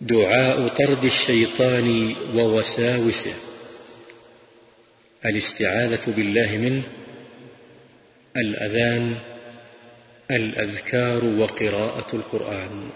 دعاء طرد الشيطان ووساوسه. الاستعاذة بالله منه الأذان الأذكار وقراءة القرآن.